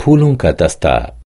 Pulung Katasta